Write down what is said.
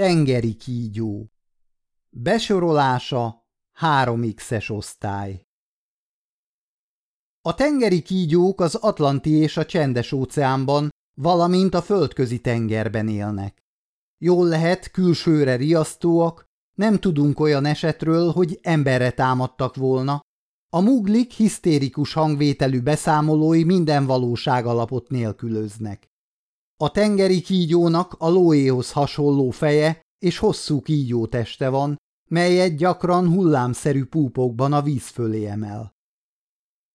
Tengeri kígyó Besorolása 3x-es osztály A tengeri kígyók az Atlanti és a Csendes óceánban, valamint a földközi tengerben élnek. Jól lehet, külsőre riasztóak, nem tudunk olyan esetről, hogy emberre támadtak volna. A muglik hisztérikus hangvételű beszámolói minden valóság alapot nélkülöznek. A tengeri kígyónak a lóéhoz hasonló feje és hosszú kígyó teste van, melyet gyakran hullámszerű púpokban a víz fölé emel.